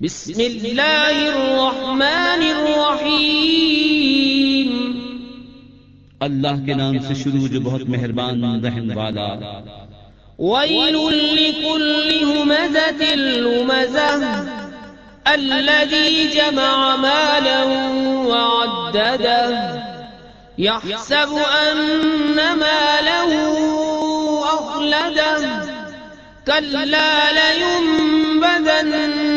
بسم اللہ الرحمن الرحیم۔ اللہ کے نام سے شروع جو بہت مہربان رحم والا۔ ویل لکل ہمزت لمزہ الذي جمع مالا وعدده يحسب أن ماله أخلده كلا لينبذن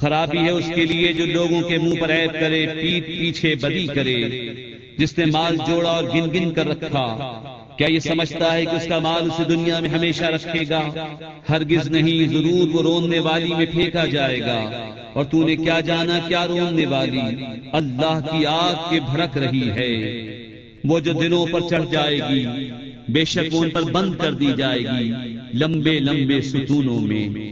خرابی ہے اس کے لیے جو لوگوں کے منہ پر عیب کرے، پیٹ پیچھے بدی کرے۔ جس نے مال جوڑا اور گن گن کر رکھا۔ کیا یہ سمجھتا ہے کہ اس کا مال اسے دنیا میں ہمیشہ رکھے گا؟ ہرگز نہیں، ضرور وہ روننے والی میں پھینکا جائے گا۔ اور تو نے کیا جانا، کیا روننے والی؟ اللہ کی آگ کے بھڑک رہی ہے۔ وہ جو دلوں پر چڑھ جائے گی، بے شک ان پر بند کر دی جائے گی۔ لمبے لمبے ستونوں میں۔